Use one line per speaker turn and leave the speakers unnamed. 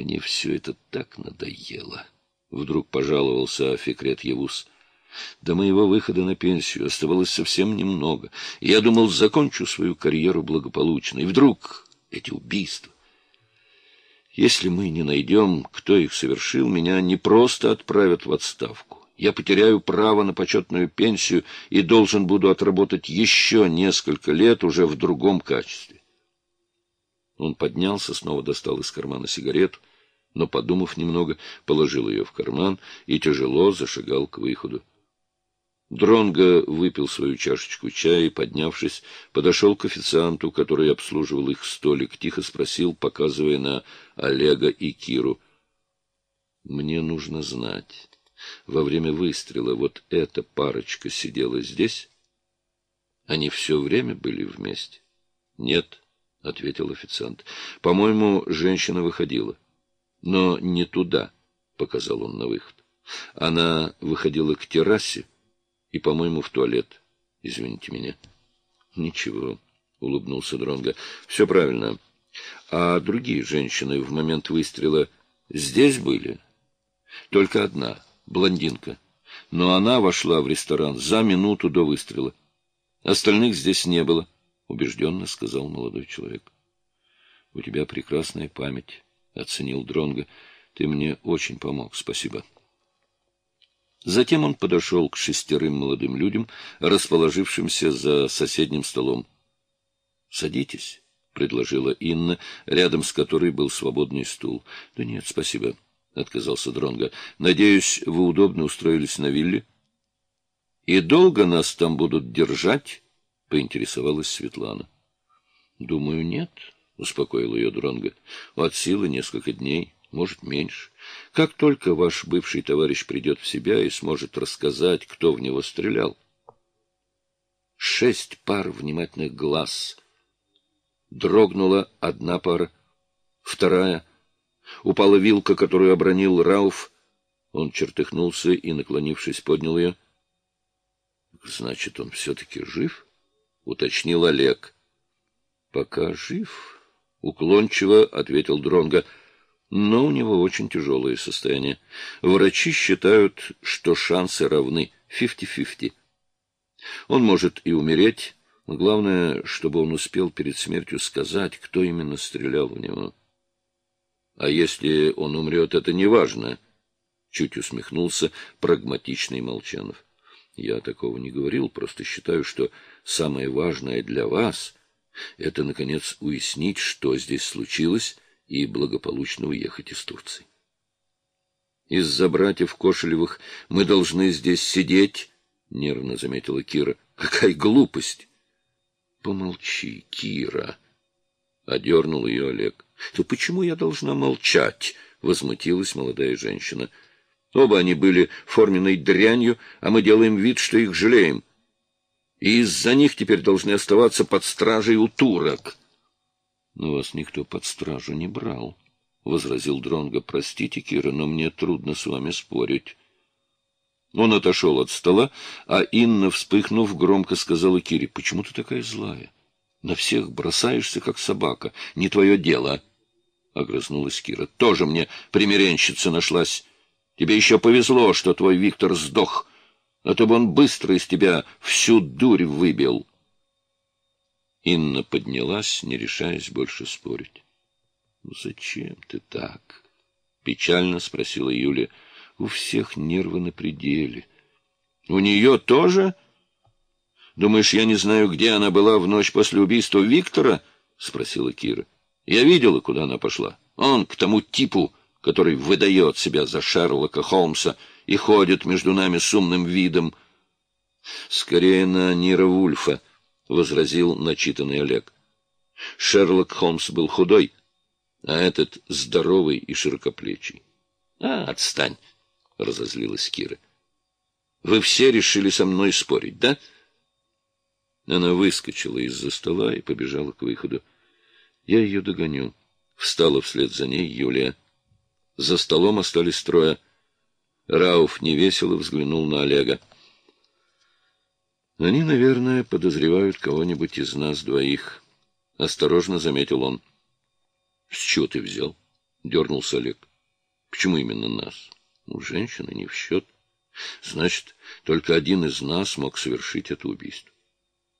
Мне все это так надоело. Вдруг пожаловался Фикрет Евус. До моего выхода на пенсию оставалось совсем немного. Я думал, закончу свою карьеру благополучно. И вдруг эти убийства. Если мы не найдем, кто их совершил, меня не просто отправят в отставку. Я потеряю право на почетную пенсию и должен буду отработать еще несколько лет уже в другом качестве. Он поднялся, снова достал из кармана сигарету, но, подумав немного, положил ее в карман и тяжело зашагал к выходу. Дронго выпил свою чашечку чая и, поднявшись, подошел к официанту, который обслуживал их столик, тихо спросил, показывая на Олега и Киру. — Мне нужно знать, во время выстрела вот эта парочка сидела здесь? Они все время были вместе? — Нет, — ответил официант. — По-моему, женщина выходила. Но не туда, — показал он на выход. Она выходила к террасе, и, по-моему, в туалет. Извините меня. — Ничего, — улыбнулся Дронга. Все правильно. А другие женщины в момент выстрела здесь были? Только одна, блондинка. Но она вошла в ресторан за минуту до выстрела. Остальных здесь не было, — убежденно сказал молодой человек. — У тебя прекрасная память, — оценил Дронга. Ты мне очень помог, спасибо. — Затем он подошел к шестерым молодым людям, расположившимся за соседним столом. — Садитесь, — предложила Инна, рядом с которой был свободный стул. — Да нет, спасибо, — отказался Дронга. Надеюсь, вы удобно устроились на вилле? — И долго нас там будут держать? — поинтересовалась Светлана. — Думаю, нет, — успокоил ее Дронга. От силы несколько дней может, меньше. Как только ваш бывший товарищ придет в себя и сможет рассказать, кто в него стрелял. Шесть пар внимательных глаз. Дрогнула одна пара, вторая. Упала вилка, которую обронил Рауф. Он чертыхнулся и, наклонившись, поднял ее. — Значит, он все-таки жив? — уточнил Олег. — Пока жив, — уклончиво ответил Дронга но у него очень тяжелое состояние. Врачи считают, что шансы равны 50-50. Он может и умереть, главное, чтобы он успел перед смертью сказать, кто именно стрелял в него. А если он умрет, это не важно, — чуть усмехнулся прагматичный Молчанов. Я такого не говорил, просто считаю, что самое важное для вас — это, наконец, уяснить, что здесь случилось, и благополучно уехать из Турции. Из-за братьев Кошелевых мы должны здесь сидеть, — нервно заметила Кира. — Какая глупость! — Помолчи, Кира, — одернул ее Олег. — То почему я должна молчать? — возмутилась молодая женщина. Оба они были форменной дрянью, а мы делаем вид, что их жалеем. И из-за них теперь должны оставаться под стражей у турок. Но вас никто под стражу не брал, — возразил Дронго. Простите, Кира, но мне трудно с вами спорить. Он отошел от стола, а Инна, вспыхнув, громко сказала Кире, — Почему ты такая злая? На всех бросаешься, как собака. Не твое дело. Огрызнулась Кира. — Тоже мне примиренщица нашлась. Тебе еще повезло, что твой Виктор сдох, а то бы он быстро из тебя всю дурь выбил. — Инна поднялась, не решаясь больше спорить. «Ну, — Зачем ты так? — печально спросила Юля. — У всех нервы на пределе. — У нее тоже? Думаешь, я не знаю, где она была в ночь после убийства Виктора? — спросила Кира. — Я видела, куда она пошла. Он к тому типу, который выдает себя за Шерлока Холмса и ходит между нами с умным видом. Скорее на Нира Вульфа возразил начитанный Олег. Шерлок Холмс был худой, а этот здоровый и широкоплечий. — А, отстань! — разозлилась Кира. — Вы все решили со мной спорить, да? Она выскочила из-за стола и побежала к выходу. Я ее догоню. Встала вслед за ней Юлия. За столом остались трое. Рауф невесело взглянул на Олега. Они, наверное, подозревают кого-нибудь из нас двоих. Осторожно заметил он. — С чего ты взял? — дернулся Олег. — Почему именно нас? Ну, женщина не в счет. Значит, только один из нас мог совершить это убийство.